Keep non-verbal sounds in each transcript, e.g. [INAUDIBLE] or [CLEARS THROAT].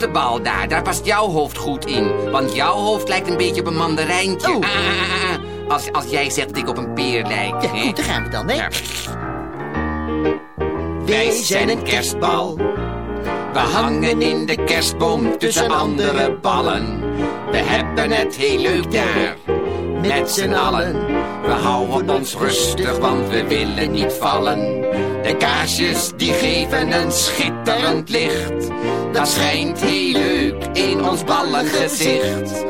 De bal daar, daar past jouw hoofd goed in. Want jouw hoofd lijkt een beetje op een mandarijntje. Oh. Ah, ah, ah, ah. Als, als jij zegt dat ik op een peer lijk. Ja, goed, daar gaan we dan, hè? Ja. Wij zijn een kerstbal. We hangen in de kerstboom tussen andere ballen. We hebben het heel leuk daar, met z'n allen. We houden ons rustig, want we willen niet vallen. De kaarsjes die geven een schitterend licht. Dat schijnt heel leuk in ons ballengezicht.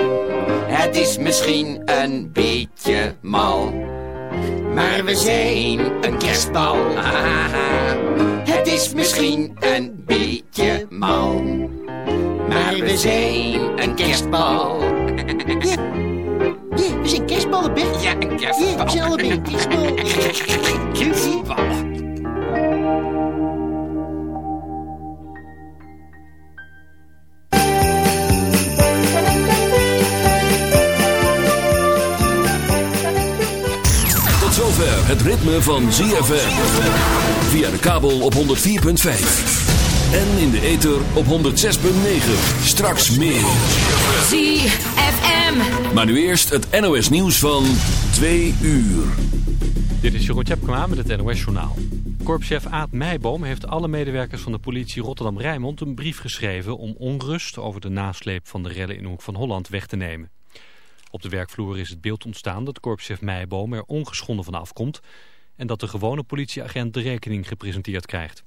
Het is misschien een beetje mal. Maar we zijn een kerstbal. Haha. [LAUGHS] Het is misschien een beetje mal. Maar we zijn een kerstbal. Ja, we zijn kerstballen, Bert. Ja, een Ja, kerstbal. we zijn allebei een kerstbal. [LAUGHS] Kerstbal. Het ritme van ZFM. Via de kabel op 104.5. En in de ether op 106.9. Straks meer. ZFM. Maar nu eerst het NOS nieuws van 2 uur. Dit is Jeroen Tjepkema met het NOS Journaal. Korpschef Aad Meijboom heeft alle medewerkers van de politie Rotterdam-Rijnmond een brief geschreven om onrust over de nasleep van de rellen in Hoek van Holland weg te nemen. Op de werkvloer is het beeld ontstaan dat korpschef Meijboom er ongeschonden van afkomt en dat de gewone politieagent de rekening gepresenteerd krijgt.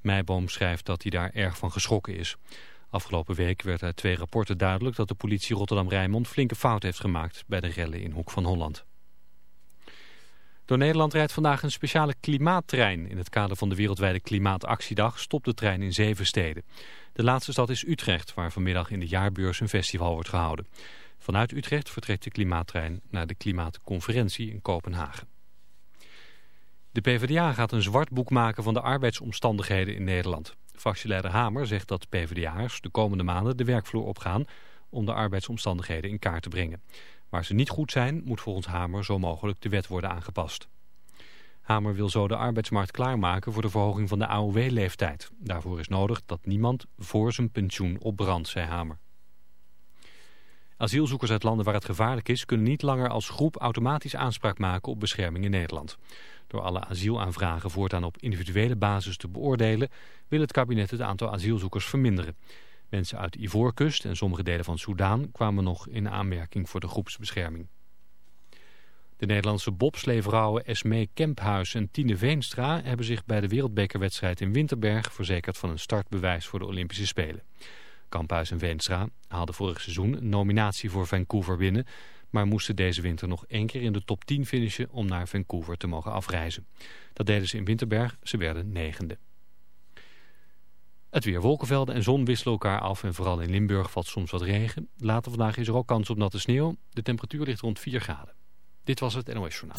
Meijboom schrijft dat hij daar erg van geschrokken is. Afgelopen week werd uit twee rapporten duidelijk dat de politie Rotterdam-Rijnmond flinke fout heeft gemaakt bij de rellen in Hoek van Holland. Door Nederland rijdt vandaag een speciale klimaattrein. In het kader van de wereldwijde klimaatactiedag stopt de trein in zeven steden. De laatste stad is Utrecht, waar vanmiddag in de jaarbeurs een festival wordt gehouden. Vanuit Utrecht vertrekt de klimaattrein naar de klimaatconferentie in Kopenhagen. De PvdA gaat een zwart boek maken van de arbeidsomstandigheden in Nederland. Fractieleider Hamer zegt dat PvdA'ers de komende maanden de werkvloer opgaan om de arbeidsomstandigheden in kaart te brengen. Waar ze niet goed zijn, moet volgens Hamer zo mogelijk de wet worden aangepast. Hamer wil zo de arbeidsmarkt klaarmaken voor de verhoging van de AOW-leeftijd. Daarvoor is nodig dat niemand voor zijn pensioen opbrandt, zei Hamer. Asielzoekers uit landen waar het gevaarlijk is... kunnen niet langer als groep automatisch aanspraak maken op bescherming in Nederland. Door alle asielaanvragen voortaan op individuele basis te beoordelen... wil het kabinet het aantal asielzoekers verminderen. Mensen uit Ivoorkust en sommige delen van Soudaan... kwamen nog in aanmerking voor de groepsbescherming. De Nederlandse bobsleevrouwen Esmee Kemphuis en Tine Veenstra... hebben zich bij de wereldbekerwedstrijd in Winterberg... verzekerd van een startbewijs voor de Olympische Spelen. Kamphuis en Veenstra haalden vorig seizoen een nominatie voor Vancouver binnen... maar moesten deze winter nog één keer in de top 10 finishen om naar Vancouver te mogen afreizen. Dat deden ze in Winterberg, ze werden negende. Het weer wolkenvelden en zon wisselen elkaar af en vooral in Limburg valt soms wat regen. Later vandaag is er ook kans op natte sneeuw. De temperatuur ligt rond 4 graden. Dit was het NOS Journaal.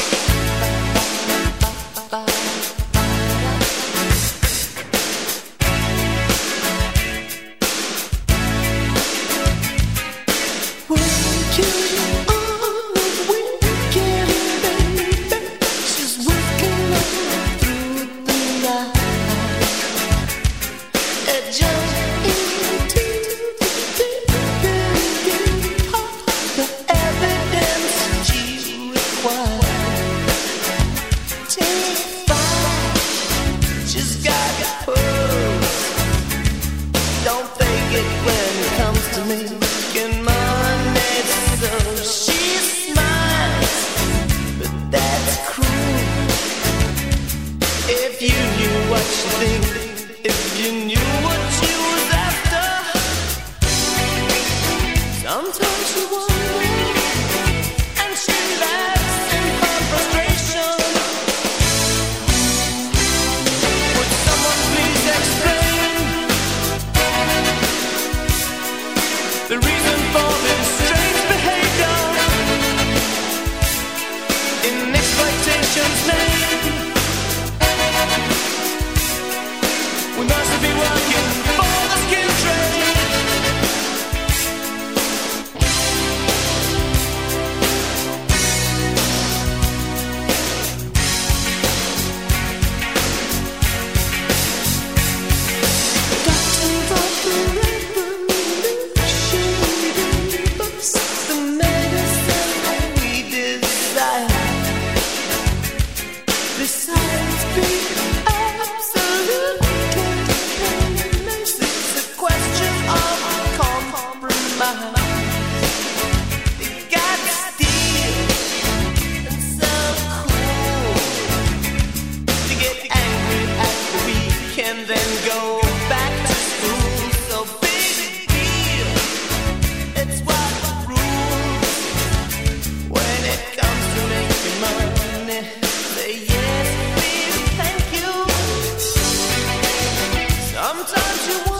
Sometimes you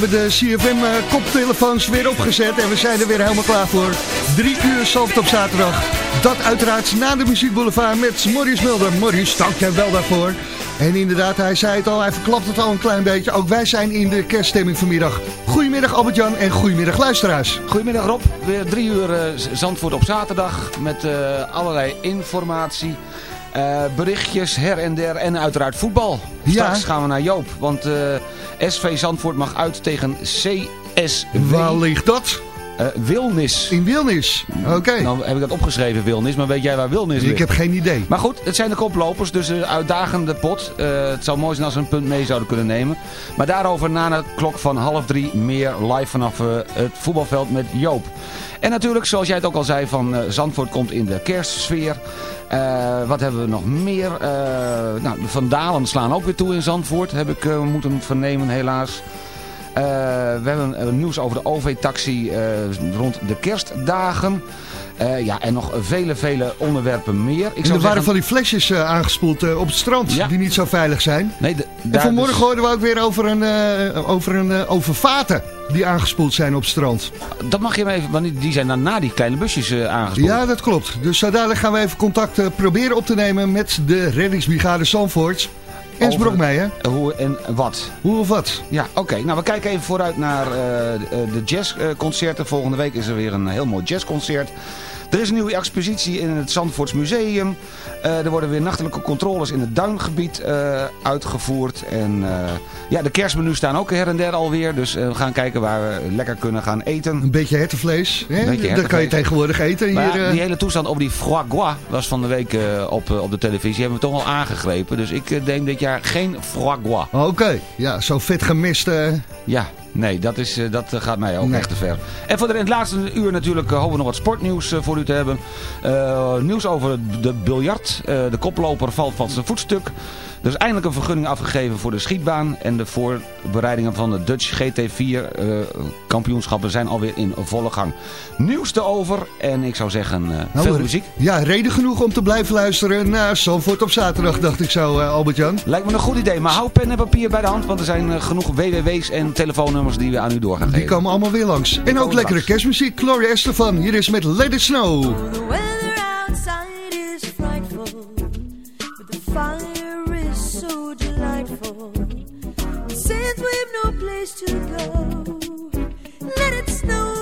hebben de CFM eh, koptelefoons weer opgezet en we zijn er weer helemaal klaar voor. Drie uur Zalft op zaterdag. Dat uiteraard na de muziekboulevard met Maurice Mulder. Maurice, dank jij wel daarvoor. En inderdaad, hij zei het al, hij verklapt het al een klein beetje. Ook wij zijn in de kerststemming vanmiddag. Goedemiddag Albert-Jan en goedemiddag luisteraars. Goedemiddag Rob, weer drie uur eh, Zandvoort op zaterdag met eh, allerlei informatie, eh, berichtjes her en der en uiteraard voetbal. Ja. Straks gaan we naar Joop, want eh, SV Zandvoort mag uit tegen CSW. Waar ligt dat? Eh, Wilnis. In Wilnis, oké. Nou heb ik dat opgeschreven, Wilnis, maar weet jij waar Wilnis ligt? Ik heb geen idee. Maar goed, het zijn de koplopers, dus een uitdagende pot. Eh, het zou mooi zijn als ze een punt mee zouden kunnen nemen. Maar daarover na de klok van half drie meer live vanaf eh, het voetbalveld met Joop. En natuurlijk, zoals jij het ook al zei, van Zandvoort komt in de kerstsfeer. Wat hebben we nog meer? Nou, de Vandalen slaan ook weer toe in Zandvoort, heb ik moeten vernemen helaas. Eh, we hebben eh, nieuws over de OV-taxi eh, rond de kerstdagen. Ja, en nog vele, vele onderwerpen meer. Ik En er waren van die flesjes aangespoeld op het strand, Ja. die niet zo veilig zijn. Nee, de, En vanmorgen dus- hoorden we ook weer over, een, over, een, over vaten die aangespoeld zijn op het strand. Dat mag je hem even, want die- zijn dan na die kleine busjes aangespoeld. Ja, dat klopt. Dus zo dadelijk gaan we even contact proberen op te nemen met de reddingsbrigade Zandvoort. En Sprok mee, hè? Hoe en wat? Hoe of wat? Ja, oké. Nou, we kijken even vooruit naar eh, de- de jazzconcerten. Volgende week is er weer een heel mooi jazzconcert. Er is een nieuwe expositie in het Zandvoorts Museum. Eh, er worden weer nachtelijke controles in het Duingebied eh, uitgevoerd. En eh, ja, de kerstmenu's staan ook her en der alweer. Dus we gaan kijken waar we lekker kunnen gaan eten. Een beetje hertenvlees. Hè? Beetje Dat kan je tegenwoordig eten Maar hier. die hele toestand over die foie gras was van de week op, op de televisie. Hebben we toch al aangegrepen. Dus ik denk dit jaar geen foie gras. Oké, ja, zo vet gemist. Ja, nee, dat, is, eh, dat eh, gaat mij ook Nee. echt te ver. En voor de, in het laatste uur natuurlijk eh, hopen we nog wat sportnieuws voor u te hebben. Nieuws over de biljart. De koploper valt van zijn voetstuk. Er is eindelijk een vergunning afgegeven voor de schietbaan. En de voorbereidingen van de Dutch GT4 eh, kampioenschappen zijn alweer in volle gang. Nieuws erover. En ik zou zeggen, eh, nou, veel eh, muziek. Ja, reden genoeg om te blijven luisteren naar Zandvoort op zaterdag, dacht ik zo, eh, Albert-Jan. Lijkt me een goed idee. Maar hou pen en papier bij de hand. Want er zijn genoeg www's en telefoonnummers die we aan u door gaan Die komen allemaal weer langs. En ook lekkere langs. kerstmuziek. Gloria Estefan, hier is met Let It Snow. To go, let it snow,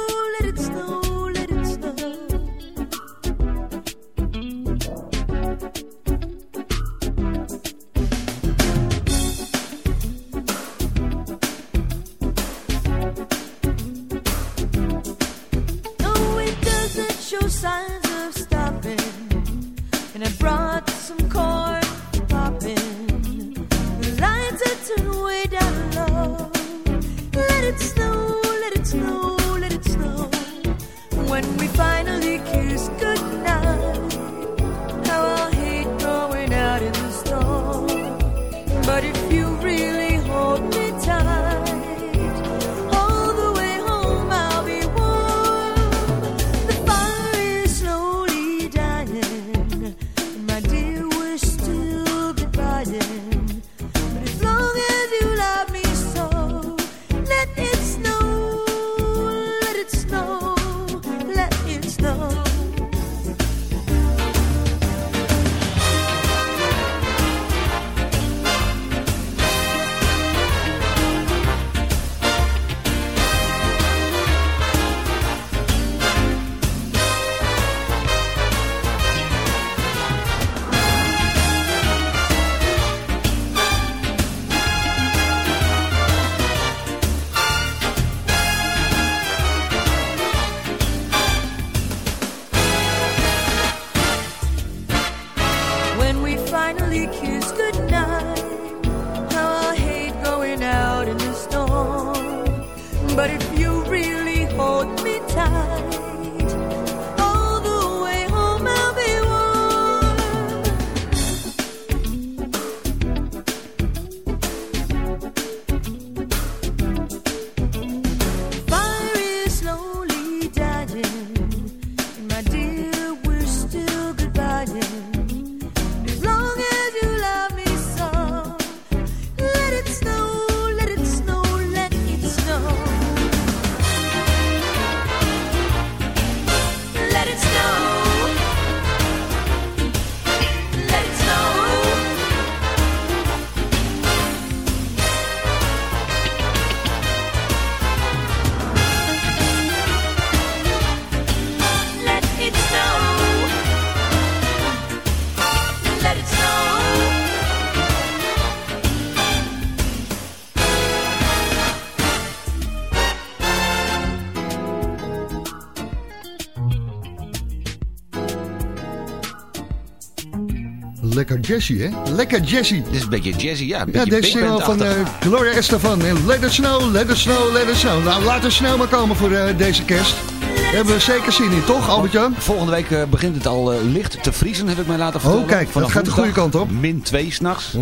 jazzy, hè? Lekker jazzy. Dit is een beetje jazzy, ja. Een Ja, deze single van eh, Gloria Estefan. En Let it snow, let it snow, let it snow. Nou, laat het snel maar komen voor eh, deze kerst. Hebben we zeker zin in, toch Albert-Jan? Volgende week eh, begint het al licht te vriezen, heb ik mij laten vertellen. Oh, kijk, dat Vanaf gaat de goede kant op. Min 2 s'nachts.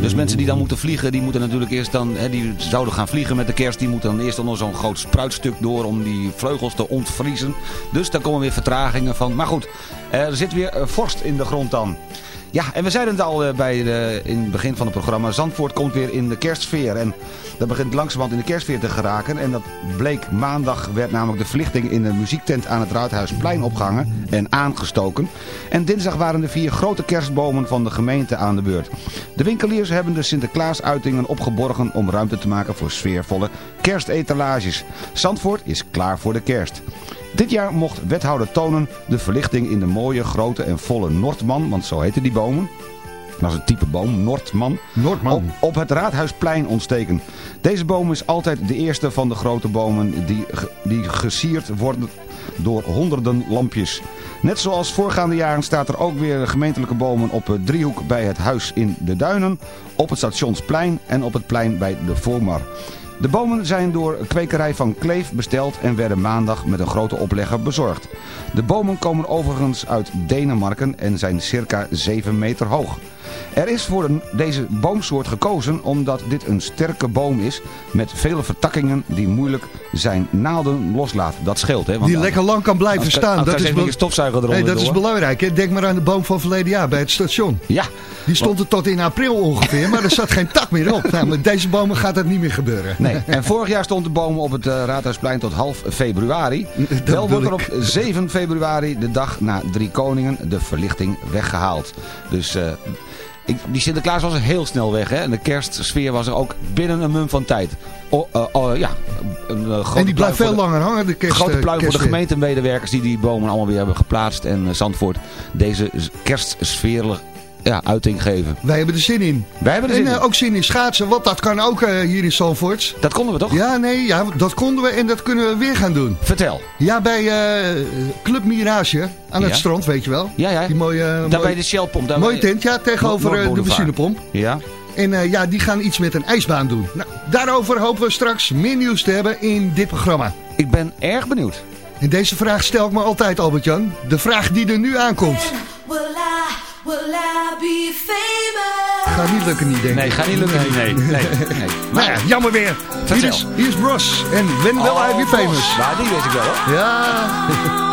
Dus mensen die dan moeten vliegen, die moeten natuurlijk eerst dan, hè, die zouden gaan vliegen met de kerst, die moeten dan eerst onder zo'n groot spruitstuk door om die vleugels te ontvriezen. Dus daar komen weer vertragingen van. Maar goed, er zit weer vorst in de grond dan. Ja, en we zeiden het al eh, bij de, in het begin van het programma. Zandvoort komt weer in de kerstsfeer. En dat begint langzamerhand in de kerstsfeer te geraken. En dat bleek maandag werd namelijk de verlichting in de muziektent aan het Raadhuisplein opgehangen en aangestoken. En dinsdag waren de vier grote kerstbomen van de gemeente aan de beurt. De winkeliers hebben de Sinterklaasuitingen opgeborgen om ruimte te maken voor sfeervolle kerstetalages. Zandvoort is klaar voor de kerst. Dit jaar mocht wethouder Tonen de verlichting in de mooie, grote en volle Noordman, want zo heten die bomen. Dat is een type boom, Noordman. Noordman. Op, op het Raadhuisplein ontsteken. Deze boom is altijd de eerste van de grote bomen die, die gesierd worden door honderden lampjes. Net zoals voorgaande jaren staat er ook weer gemeentelijke bomen op het driehoek bij het huis in de Duinen, op het stationsplein en op het plein bij de Voormar. De bomen zijn door kwekerij van Kleef besteld en werden maandag met een grote oplegger bezorgd. De bomen komen overigens uit Denemarken en zijn circa 7 meter hoog. Er is voor deze boomsoort gekozen omdat dit een sterke boom is met vele vertakkingen die moeilijk zijn naalden loslaat. Dat scheelt hè. want Die lekker lang kan blijven als- staan. als Dat is, een stofzuiger eronder nee, dat is belangrijk. Hè? Denk maar aan de boom van verleden jaar bij het station. Ja. Die stond er tot in april ongeveer, maar er zat geen tak meer op. [LAUGHS] Nou, met deze bomen gaat dat niet meer gebeuren. Nee, [LAUGHS] en vorig jaar stond de boom op het eh, Raadhuisplein tot half februari. Wel bedoel wordt er op 7 februari, de dag na Drie Koningen, de verlichting weggehaald. Dus eh, ik, die Sinterklaas was er heel snel weg. Hè? En de kerstsfeer was er ook binnen een mum van tijd. O, oh, ja, een, En die blijft veel de- langer hangen, de kerst. grote pluim voor de gemeentemedewerkers die die bomen allemaal weer hebben geplaatst. En Zandvoort deze kerstsfeer ja, uiting geven. Wij hebben er zin in. Wij hebben er En zin eh, in. ook zin in schaatsen, want dat kan ook eh, hier in Zandvoort. Dat konden we toch? Ja, nee, ja, dat konden we en dat kunnen we weer gaan doen. Vertel. Ja, bij eh, Club Mirage aan het strand, weet je wel. Ja, ja. Die mooie, Daar mooie, bij de Shellpomp. daar mooie tent, ja, tegenover eh, de benzinepomp. Ja. En eh, ja, die gaan iets met een ijsbaan doen. Nou, daarover hopen we straks meer nieuws te hebben in dit programma. Ik ben erg benieuwd. En deze vraag stel ik me altijd, Albert-Jan. De vraag die er nu aankomt. Will I, be famous? Gaat niet lukken, niet denk ik. Nee, gaat niet lukken. Nee, nee. nee. [LAUGHS] Nou ja, jammer weer. Hier is, hier is Bros. En When Will I Be Famous? Ja, die weet ik wel hoor. Ja, [LAUGHS]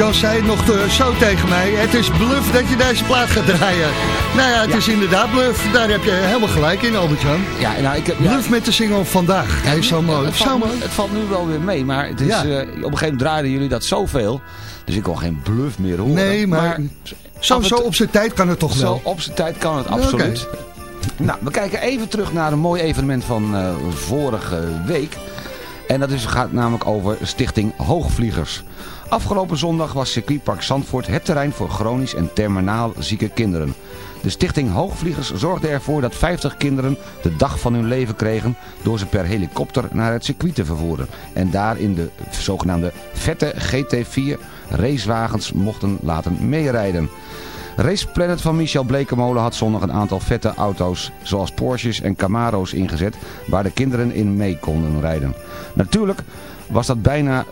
Albert-Jan zei het nog zo tegen mij. Het is bluff dat je deze plaat gaat draaien. Nou ja, het Ja. is inderdaad bluff. Daar heb je helemaal gelijk in, Albert-Jan. Ja, nou, ik heb, ja, Bluff met de single vandaag. Hij is zo mooi. Het Zo valt, nu, het valt nu wel weer mee, maar het is, eh, op een gegeven moment draaiden jullie dat zoveel. Dus ik kon geen bluff meer horen. Nee, maar Zo, zo op zijn tijd kan het toch Zo wel. op zijn tijd kan het absoluut. Nou, we kijken even terug naar een mooi evenement van eh, vorige week. En dat is, gaat namelijk over Stichting Hoogvliegers. Afgelopen zondag was circuitpark Zandvoort het terrein voor chronisch en terminaal zieke kinderen. De Stichting Hoogvliegers zorgde ervoor dat 50 kinderen de dag van hun leven kregen door ze per helikopter naar het circuit te vervoeren. En daar in de zogenaamde vette GT4 racewagens mochten laten meerijden. Race Planet van Michel Blekemolen had zondag een aantal vette auto's, zoals Porsches en Camaro's ingezet, waar de kinderen in mee konden rijden. Natuurlijk was dat bijna,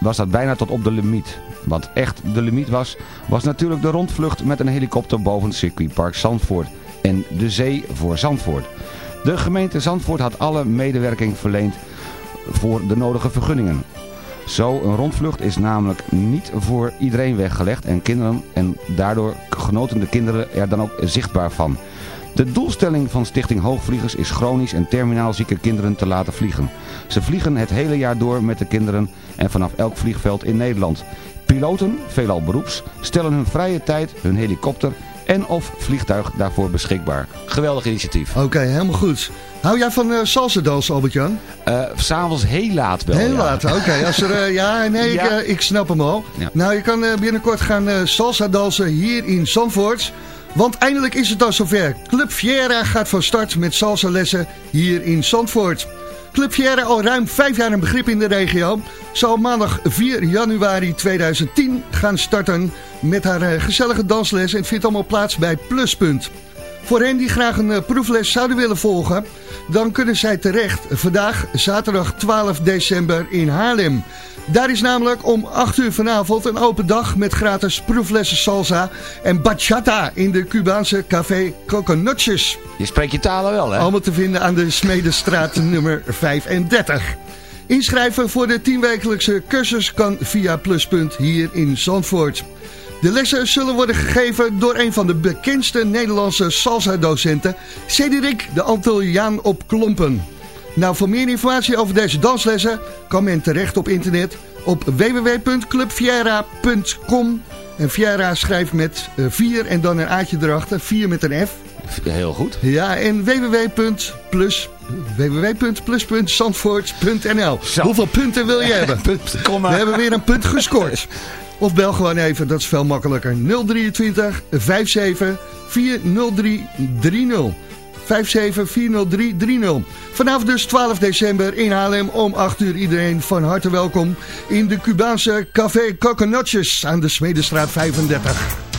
was dat bijna tot op de limiet. Wat echt de limiet was, was natuurlijk de rondvlucht met een helikopter boven circuitpark Zandvoort en de zee voor Zandvoort. De gemeente Zandvoort had alle medewerking verleend voor de nodige vergunningen. Zo een rondvlucht is namelijk niet voor iedereen weggelegd en, kinderen, en daardoor genoten de kinderen er dan ook zichtbaar van. De doelstelling van Stichting Hoogvliegers is chronisch en terminaal zieke kinderen te laten vliegen. Ze vliegen het hele jaar door met de kinderen en vanaf elk vliegveld in Nederland. Piloten, veelal beroeps, stellen hun vrije tijd, hun helikopter en of vliegtuig daarvoor beschikbaar. Geweldig initiatief. Oké, helemaal goed. Hou jij van eh salsa dansen, Albert-Jan? Eh, S'avonds heel laat wel. Heel ja. laat, oké. [LAUGHS] Als er, eh, ja, nee, Ja. Ik, ik snap hem al. Ja. Nou, je kan binnenkort gaan salsa dansen hier in Zandvoort. Want eindelijk is het dan zover. Club Fiera gaat van start met salsa lessen hier in Zandvoort. Club Fiera, al ruim vijf jaar een begrip in de regio, zal maandag 4 januari 2010 gaan starten met haar eh, gezellige dansles. En vindt allemaal plaats bij Pluspunt. Voor hen die graag een eh, proefles zouden willen volgen, dan kunnen zij terecht vandaag, zaterdag 12 december in Haarlem. Daar is namelijk om 8 uur vanavond een open dag met gratis proeflessen salsa en bachata in de Cubaanse café Coconutjes. Je spreekt je talen wel, hè? Allemaal te vinden aan de Smedestraat [LAUGHS] nummer 35. Inschrijven voor de 10-wekelijkse cursus kan via Pluspunt hier in Zandvoort. De lessen zullen worden gegeven door een van de bekendste Nederlandse salsa-docenten, Cedric de Antilliaan op Klompen. Nou, voor meer informatie over deze danslessen kan men terecht op internet op www.clubviera.com. En Viera schrijft met 4 en dan een aatje erachter, 4 met een F. Heel goed. Ja, en www.plus www.plus.zandvoort.nl Hoeveel punten wil je [LAUGHS] hebben? We hebben weer een punt gescoord. [LAUGHS] Of bel gewoon even, dat is veel makkelijker. 023 57 40330. 5740330. Vanaf dus 12 december in Haarlem om 8 uur iedereen van harte welkom in de Cubaanse Café Coconutjes aan de Smedestraat 35.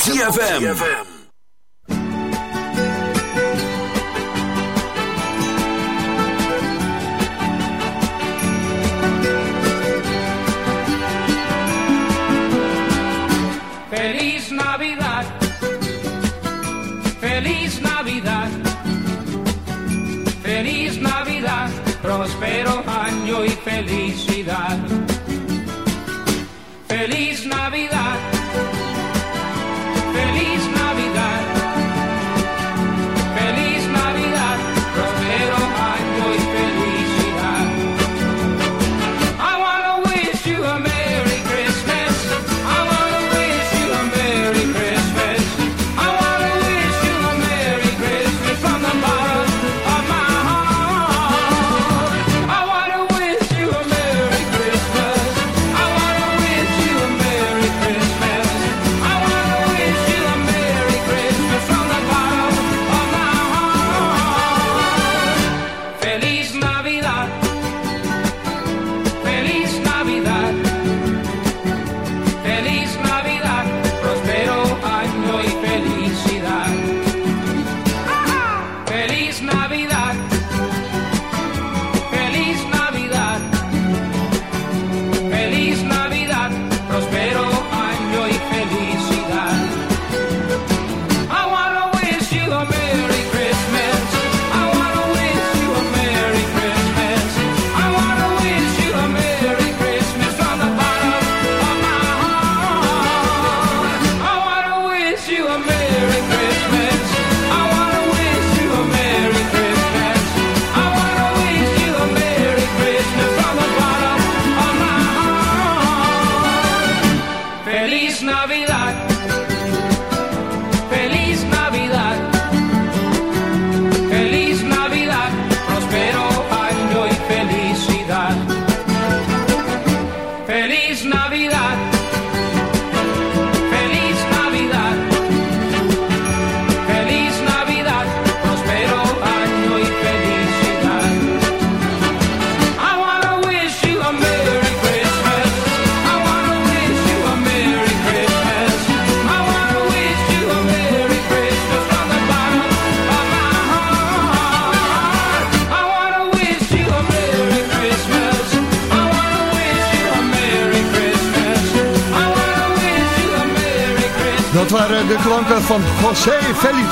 ZFM.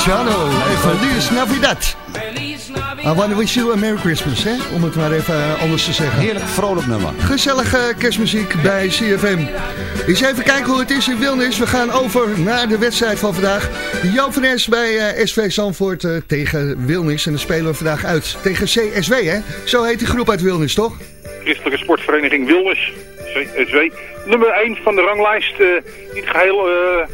Feliciano. En Feliz Navidad. I wanna wish you a Merry Christmas, hè? om het maar even eh, anders te zeggen. Heerlijk vrolijk nummer. Gezellige kerstmuziek bij CFM. Eens even kijken hoe het is in Wilnis. We gaan over naar de wedstrijd van vandaag. Joop van Es bij eh, SV Zandvoort eh, tegen Wilnis. En dan spelen we vandaag uit tegen CSW, hè? Zo heet die groep uit Wilnis, toch? Christelijke Sportvereniging Wilnis, CSW. Nummer 1 van de ranglijst. eh, niet geheel eh,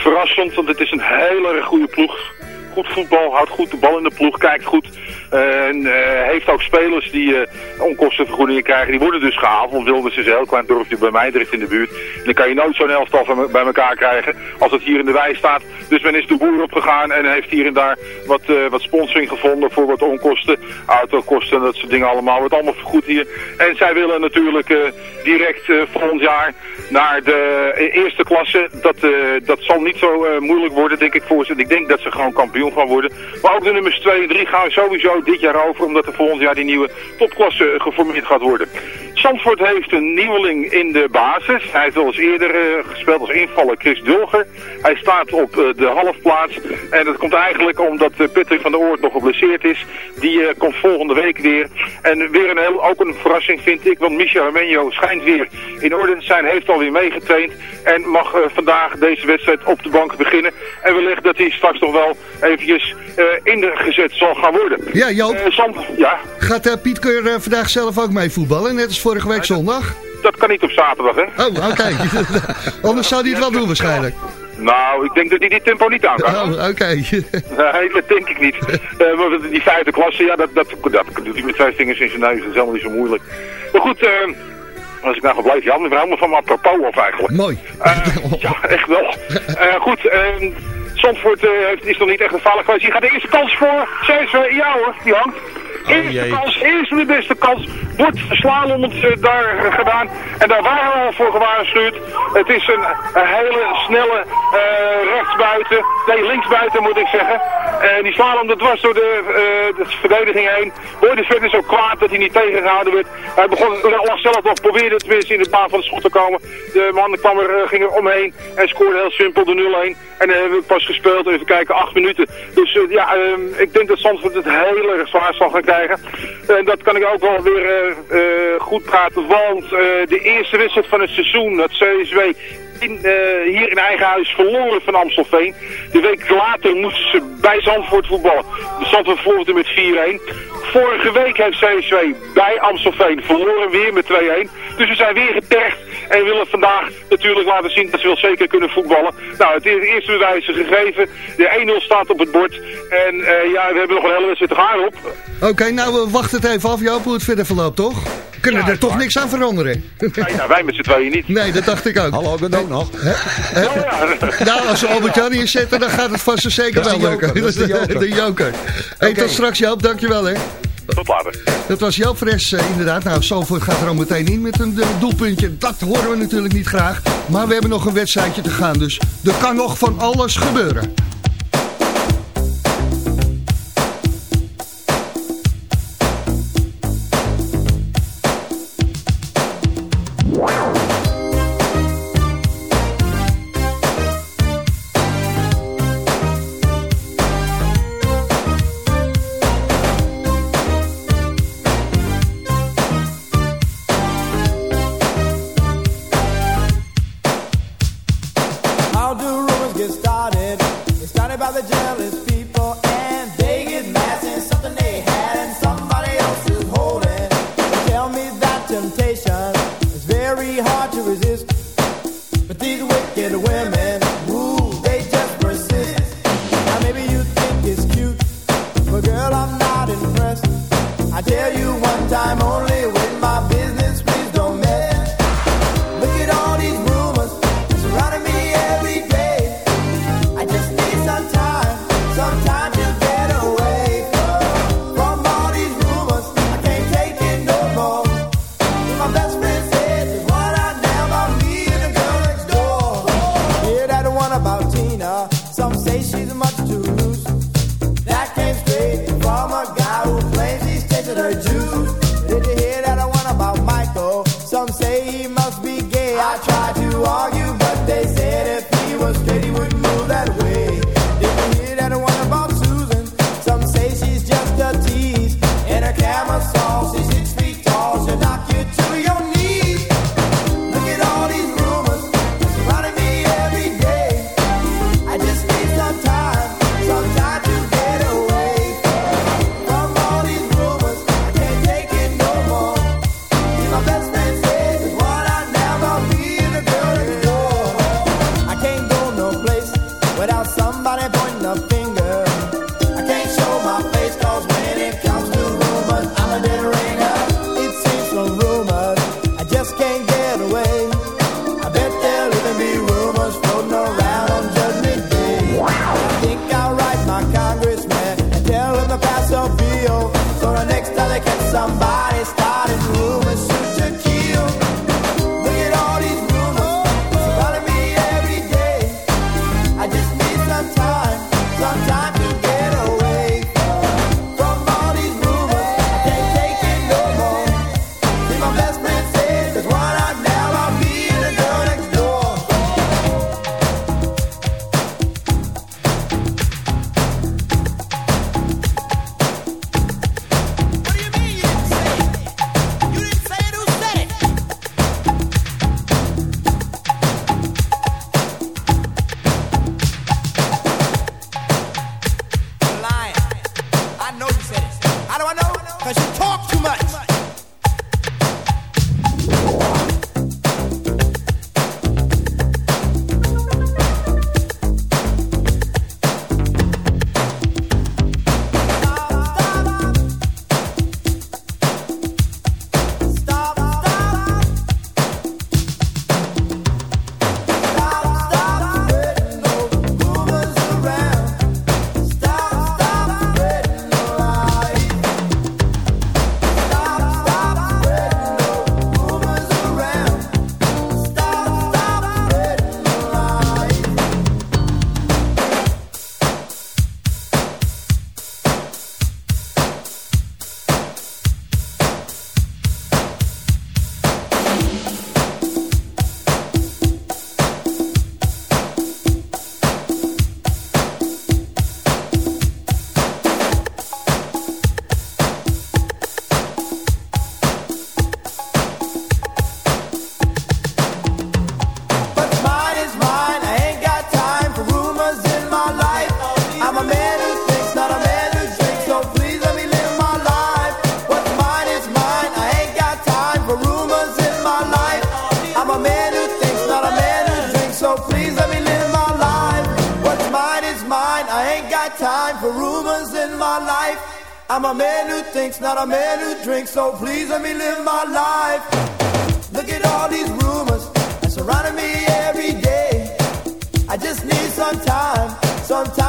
verrassend, want het is een hele goede ploeg. Goed voetbal, houdt goed de bal in de ploeg, kijkt goed. eh, en eh, heeft ook spelers die eh, onkostenvergoedingen krijgen. Die worden dus gehaald, want Wilders is een heel klein dorpje bij Meidrecht in de buurt. En dan kan je nooit zo'n elftal bij elkaar krijgen als het hier in de wei staat. Dus men is de boer opgegaan en heeft hier en daar wat, wat sponsoring gevonden voor wat onkosten. Autokosten, dat soort dingen allemaal. Wordt allemaal vergoed hier. En zij willen natuurlijk direct volgend jaar naar de eerste klasse. Dat, dat zal niet zo moeilijk worden, denk ik, voor ze. En Ik denk dat ze gewoon kampioen gaan worden. Maar ook de nummers 2 en 3 gaan sowieso dit jaar over, omdat er volgend jaar die nieuwe topklasse eh, geformeerd gaat worden. Zandvoort heeft een nieuweling in de basis. Hij heeft wel eens eerder eh, gespeeld als invaller Chris Dulger. Hij staat op eh, de halfplaats. En dat komt eigenlijk omdat Patrick van der Oort nog geblesseerd is. Die komt volgende week weer. En weer een heel, ook een verrassing vind ik. Want Michel Armenio schijnt weer in orde te zijn. Heeft alweer meegetraind. En mag vandaag deze wedstrijd op de bank beginnen. En wellicht dat hij straks nog wel eventjes eh ingezet zal gaan worden. Ja, Joop. Eh, ja, Gaat eh, Piet Keur vandaag zelf ook mee voetballen, net als vorige week zondag? dat kan niet op zaterdag, hè? Oh, oké. [LAUGHS] [LAUGHS] Anders zou hij het wel doen waarschijnlijk. Nou, ik denk dat hij die tempo niet aan kan. Oh, oké. [LAUGHS] Nee, dat denk ik niet. Maar die vijfde klasse, ja, dat, dat, dat doet hij met twee vingers in zijn neus. Dat is helemaal niet zo moeilijk. Maar goed, als ik nou gebleven, je had me helemaal van me apropos af eigenlijk. Mooi. Ja, echt wel. Goed, eh Zandvoort eh, is nog niet echt een gevaarlijk geweest. Hier gaat de eerste kans voor. CSV, ja hoor, die hangt. Eerste kans, eerste de beste kans. Wordt slalom uh, daar uh, gedaan. En daar waren we al voor gewaarschuwd. Het is een, een hele snelle rechtsbuiten. Nee, linksbuiten moet ik zeggen. En die slalom dat was door de, de verdediging heen. Hoorde verder zo kwaad dat hij niet tegengehouden werd. Hij begon zelf nog probeerde tenminste in de baan van de schot te komen. De man kwam er, ging er omheen en scoorde heel simpel de 0-1. En dan hebben we pas gespeeld, even kijken, acht minuten. Dus ja, uh, ik denk dat Zandvoort het heel erg zwaar zal gaan krijgen. En dat kan ik ook wel weer goed praten, want de eerste wedstrijd van het seizoen, dat CSW, in, uh, hier in eigen huis verloren van Amstelveen. De week later moesten ze bij Zandvoort voetballen. De Zandvoort verloor met 4-1. Vorige week heeft CSW bij Amstelveen verloren weer met 2-1. Dus we zijn weer getergd en willen vandaag natuurlijk laten zien dat ze wel zeker kunnen voetballen. Nou, het eerste bewijs is gegeven. De 1-0 staat op het bord. En uh, ja, we hebben nog een hele wedstrijd te gaan op. Oké, okay, nou we wachten het even af, Joop, hoe het verder verloopt, toch? Kunnen ja, er toch waar. niks aan veranderen? Nee, nou, wij met z'n tweeën niet. Nee, dat dacht ik ook. Hallo, ik ben ook nog. He? Ja. Nou, als we Albert-Jan hier zetten, dan gaat het vast en zeker wel lukken. Dat is de [LAUGHS] joker. de joker. Hey, okay. tot straks Joop, dankjewel hè. Tot later. Dat was Joop Fres uh, inderdaad. Nou, Zalvoort gaat er al meteen in met een uh, doelpuntje. Dat horen we natuurlijk niet graag. Maar we hebben nog een wedstrijdje te gaan. Dus er kan nog van alles gebeuren. man who thinks, not a man who drinks. So please let me live my life. Look at all these rumors that surrounding me every day. I just need some time, some time.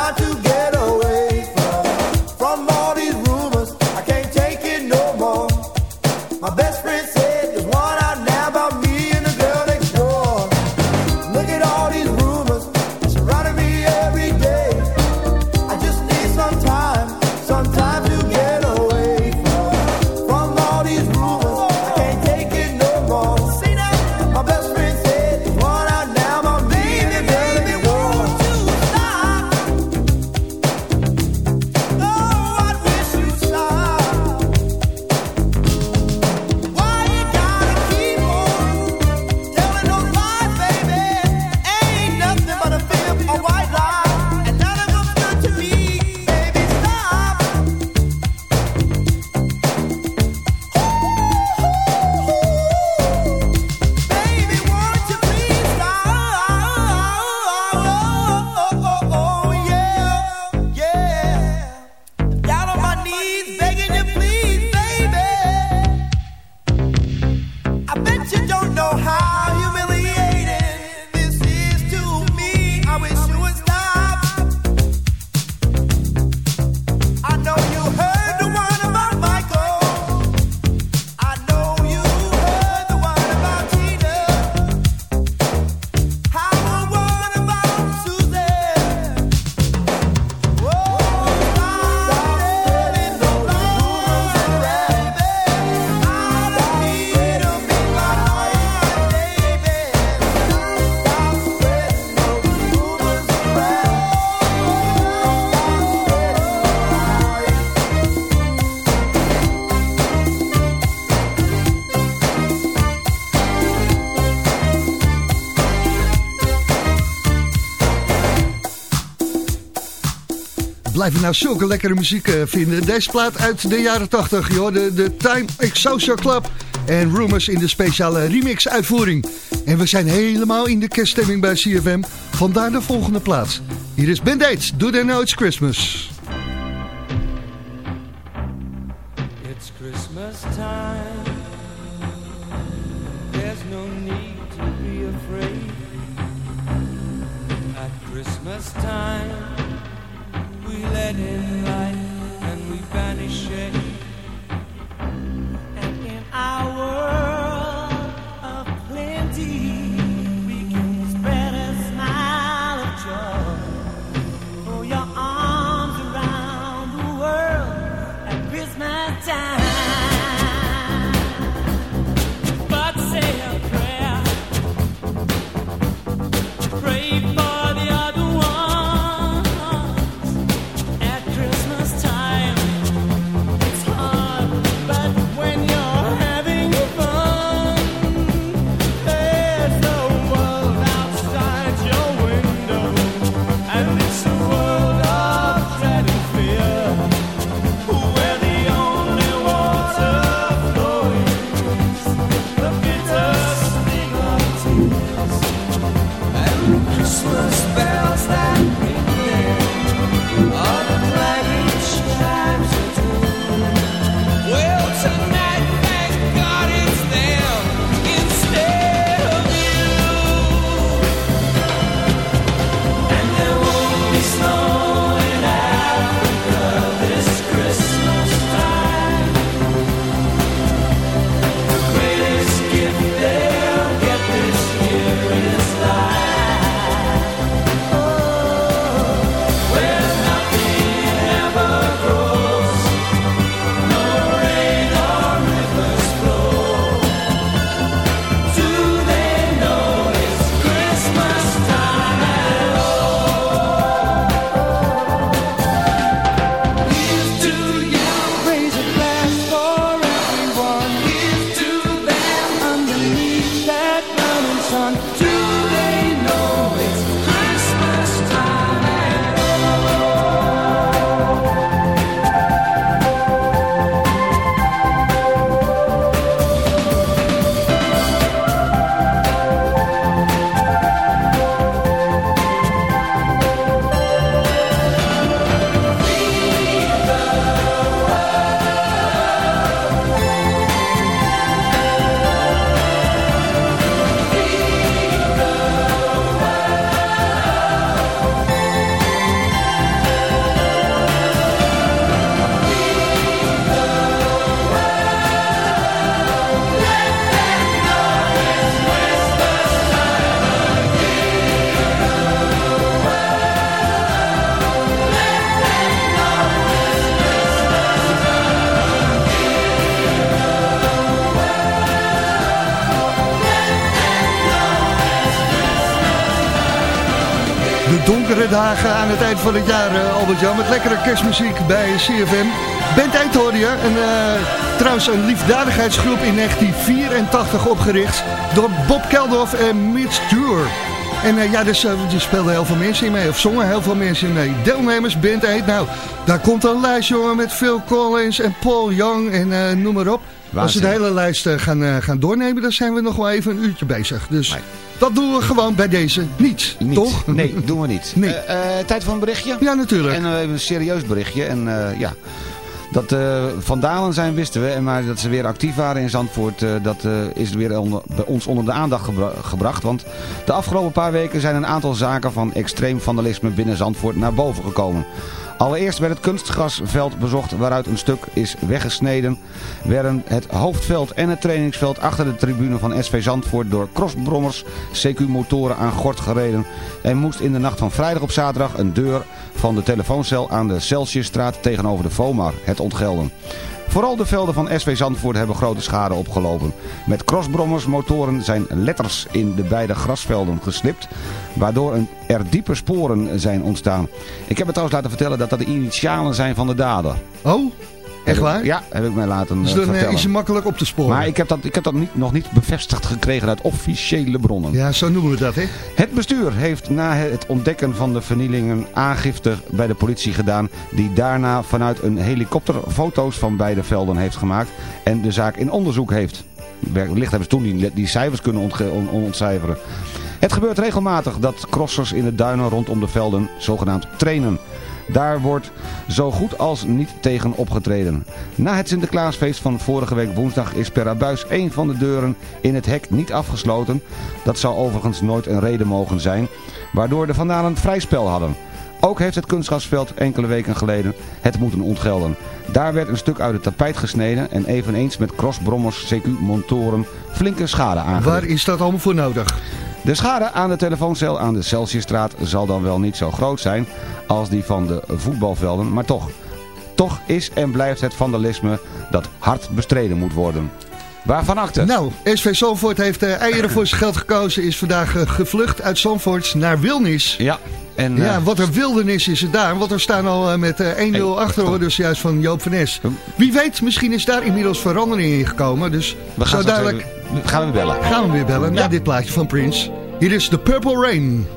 blijf je nou zulke lekkere muziek eh, vinden. Deze plaat uit de jaren 80, joh. De, de Time Excelsior Club en Rumors in de speciale remix-uitvoering. En we zijn helemaal in de kerststemming bij CFM. Vandaar de volgende plaats. Hier is Ben Dates, Do They Know It's Christmas. Aan het eind van het jaar, eh, Albert-Jan. Met lekkere kerstmuziek bij CFM. Bent Eind hoor je. En, eh, trouwens een liefdadigheidsgroep in 1984 opgericht door Bob Keldoff en Mitch Dure. En eh, ja, dus uh, er speelden heel veel mensen in mee, of zongen heel veel mensen in mee. Deelnemers, Band 8, nou, daar komt een lijst, jongen, met Phil Collins en Paul Young en uh, noem maar op. Als we de hele lijst gaan, gaan doornemen, dan zijn we nog wel even een uurtje bezig. Dus nee. Dat doen we gewoon bij deze niet, niet. toch? Nee, doen we niet. Nee. Uh, tijd voor een berichtje? Ja, natuurlijk. En even een serieus berichtje. En ja... Dat uh, vandalen zijn wisten we, maar dat ze weer actief waren in Zandvoort, uh, dat uh, is weer onder, bij ons onder de aandacht gebra gebracht. Want de afgelopen paar weken zijn een aantal zaken van extreem vandalisme binnen Zandvoort naar boven gekomen. Allereerst werd het kunstgrasveld bezocht waaruit een stuk is weggesneden. Werden het hoofdveld en het trainingsveld achter de tribune van SV Zandvoort door crossbrommers CQ-motoren aan gort gereden. En moest in de nacht van vrijdag op zaterdag een deur van de telefooncel aan de Celsiusstraat tegenover de FOMAR het ontgelden. Vooral de velden van SV Zandvoort hebben grote schade opgelopen. Met crossbrommers motoren zijn letters in de beide grasvelden geslipt, waardoor er diepe sporen zijn ontstaan. Ik heb het trouwens laten vertellen dat dat de initialen zijn van de dader. Oh? Echt waar? Ja, heb ik mij laten dus uh, dan vertellen. is je makkelijk op te sporen. Maar ik heb dat, ik heb dat niet, nog niet bevestigd gekregen uit officiële bronnen. Ja, zo noemen we dat, hè? Het bestuur heeft na het ontdekken van de vernielingen aangifte bij de politie gedaan... die daarna vanuit een helikopter foto's van beide velden heeft gemaakt... en de zaak in onderzoek heeft. Wellicht hebben ze toen die, die cijfers kunnen ont, on, ontcijferen. Het gebeurt regelmatig dat crossers in de duinen rondom de velden zogenaamd trainen... Daar wordt zo goed als niet tegen opgetreden. Na het Sinterklaasfeest van vorige week woensdag is per abuis één van de deuren in het hek niet afgesloten. Dat zou overigens nooit een reden mogen zijn, waardoor de vandalen vrij spel hadden. Ook heeft het kunstgrasveld enkele weken geleden het moeten ontgelden. Daar werd een stuk uit het tapijt gesneden en eveneens met crossbrommers CQ-motoren flinke schade aangericht. Waar is dat allemaal voor nodig? De schade aan de telefooncel aan de Celsiusstraat zal dan wel niet zo groot zijn als die van de voetbalvelden, maar toch. Toch is en blijft het vandalisme dat hard bestreden moet worden. Waarvan acte? Nou, SV Zandvoort heeft uh, eieren voor zijn geld gekozen. Is vandaag uh, gevlucht uit Zandvoort naar Wilnis. Ja. En, uh, ja, wat een wildernis is het daar. Want er staan al met 1-0 achter, hoor, dus juist van Joop van Es. Wie weet, misschien is daar inmiddels verandering in gekomen. Dus we gaan zo duidelijk... Even, gaan we bellen. Gaan we weer bellen, ja. na dit plaatje van Prince. Hier is The Purple Rain.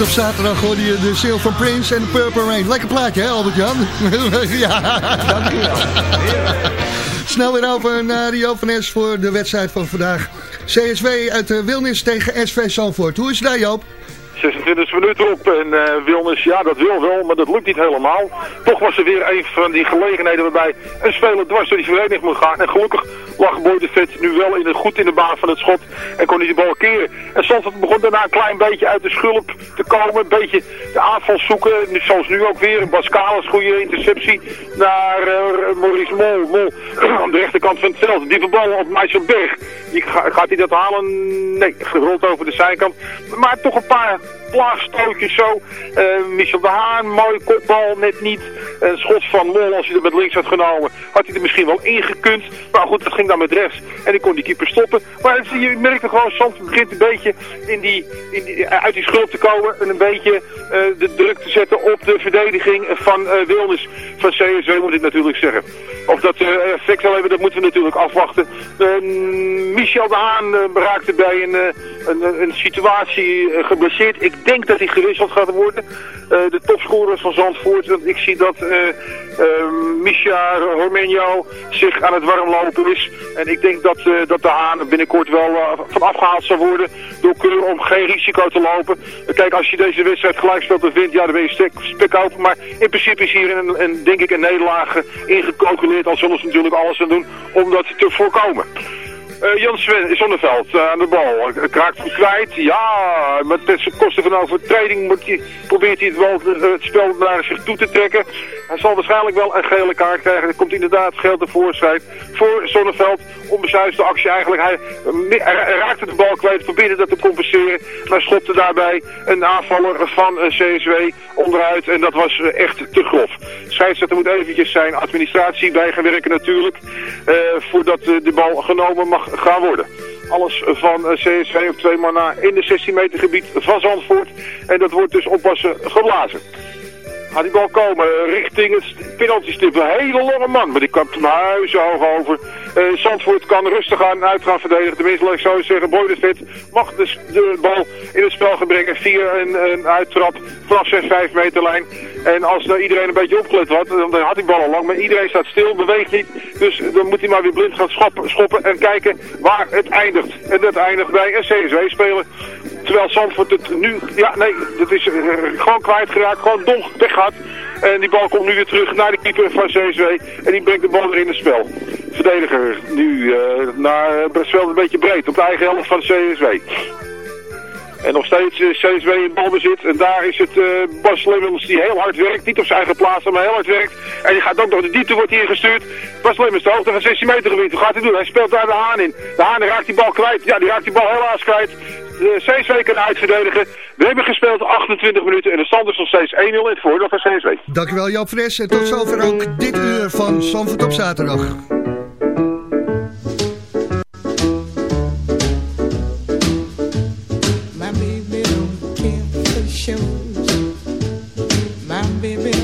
Op zaterdag hoorde je de Silver Prince en de Purple Rain. Lekker plaatje, hè Albert-Jan? [LAUGHS] ja. Dankjewel. Snel weer over naar Rio van Es voor de wedstrijd van vandaag. CSW uit de Wilnis tegen SV Zandvoort. Hoe is het daar, Joop? 26 minuten op en eh, Wilnis, ja dat wil wel, maar dat lukt niet helemaal. Toch was er weer een van die gelegenheden waarbij een speler dwars door die vereniging moet gaan. En gelukkig lag Boy de Vet nu wel in de, goed in de baan van het schot en kon hij de bal keren. En Zandvoort begon daarna een klein beetje uit de schulp te komen, een beetje de aanval zoeken. Zoals nu ook weer, Bas Kalas, goede interceptie naar eh, Maurice Mol. Mol [CLEARS THROAT] aan de rechterkant van het veld. Die bal op Michael Berg. Die, ga- gaat hij dat halen? Nee, gerold over de zijkant. Maar toch een paar plaagstootjes zo. Eh, Michel de Haan, mooi kopbal, net niet. Een schot van Mol, als hij er met links had genomen, had hij er misschien wel ingekund. Maar goed, dat ging dan met rechts. En die kon die keeper stoppen. Maar het- je merkte gewoon, soms begint een beetje in die, in die, uit die schulp te komen. En een beetje eh, de druk te zetten op de verdediging van eh Wilnis. Van CSW moet ik natuurlijk zeggen. Of dat eh, effect zal hebben, dat moeten we natuurlijk afwachten. Eh, Michel de Haan eh, raakte bij een, eh, een, een situatie eh, geblesseerd. Ik denk dat hij gewisseld gaat worden. Eh, de topscorer van Zandvoort. Want ik zie dat eh eh, Misha Hormenio zich aan het warmlopen is. En ik denk dat, dat de Haan binnenkort wel van afgehaald zal worden. Door Keur om geen risico te lopen. Kijk, als je deze wedstrijd gelijk speelt en wint, ja, dan ben je spek open. Maar in principe is hier een, een, denk ik een nederlaag ingecalculeerd. Al zullen ze natuurlijk alles aan doen om dat te voorkomen. Eh, Jan Sven Zonneveld eh, aan de bal. Kraakt hem kwijt. Ja, met ten koste van overtreding moet probeert hij het, wel, het spel naar zich toe te trekken. Hij zal waarschijnlijk wel een gele kaart krijgen. Er komt inderdaad geel tevoorschijn voor Zonneveld. Onbezuisde actie eigenlijk. Hij, eh, raakte de bal kwijt, probeerde dat te compenseren. Maar schopte daarbij een aanvaller van CSW onderuit. En dat was echt te grof. Scheidsrechter moet eventjes zijn administratie bij gaan werken natuurlijk. voordat de bal genomen mag gaan worden. Alles van eh, CSV op twee man na in de 16 meter gebied van Zandvoort. En dat wordt dus oppassen geblazen. Gaat die bal komen richting het penaltystip. Een hele lange man, maar die kan hem huizenhoog over. Eh, Zandvoort kan rustig aan uit gaan verdedigen. Tenminste, laat ik zo zeggen, Boy de Vet mag dus de bal in het spel gaan brengen via een, een uittrap vanaf 6, 5 meter lijn. En als nou iedereen een beetje opgelet had, dan had die bal al lang. Maar iedereen staat stil, beweegt niet. Dus dan moet hij maar weer blind gaan schoppen, schoppen en kijken waar het eindigt. En dat eindigt bij een CSW-speler. Terwijl Zandvoort het nu, ja nee, dat is eh, gewoon kwijtgeraakt, gewoon dom weggehad. En die bal komt nu weer terug naar de keeper van CSW. En die brengt de bal weer in het spel. Verdediger nu eh, naar het spel een beetje breed op de eigen helft van CSW. En nog steeds CSW in balbezit. En daar is het eh, Bas Lemmens die heel hard werkt. Niet op zijn eigen plaats, maar heel hard werkt. En die gaat ook nog de diepte wordt hier gestuurd. Bas Lemmens, de hoogte van 16 meter gebied. Wat gaat hij doen? Hij speelt daar de Haan in. De Haan raakt die bal kwijt. Ja, die raakt die bal helaas kwijt. De CSW kan uitverdedigen. We hebben gespeeld 28 minuten en de stand is nog steeds 1-0 in het voordeel van CSW. Dankjewel Joop Fres. En tot zover ook dit uur van Zandvoort op zaterdag. My baby don't care for shows. My baby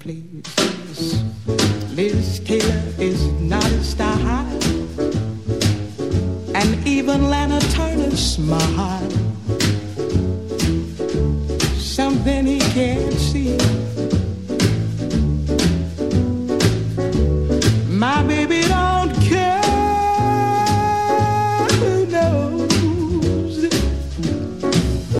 places. Liz Taylor is not a star and even Lana Turner's smile. Something he can't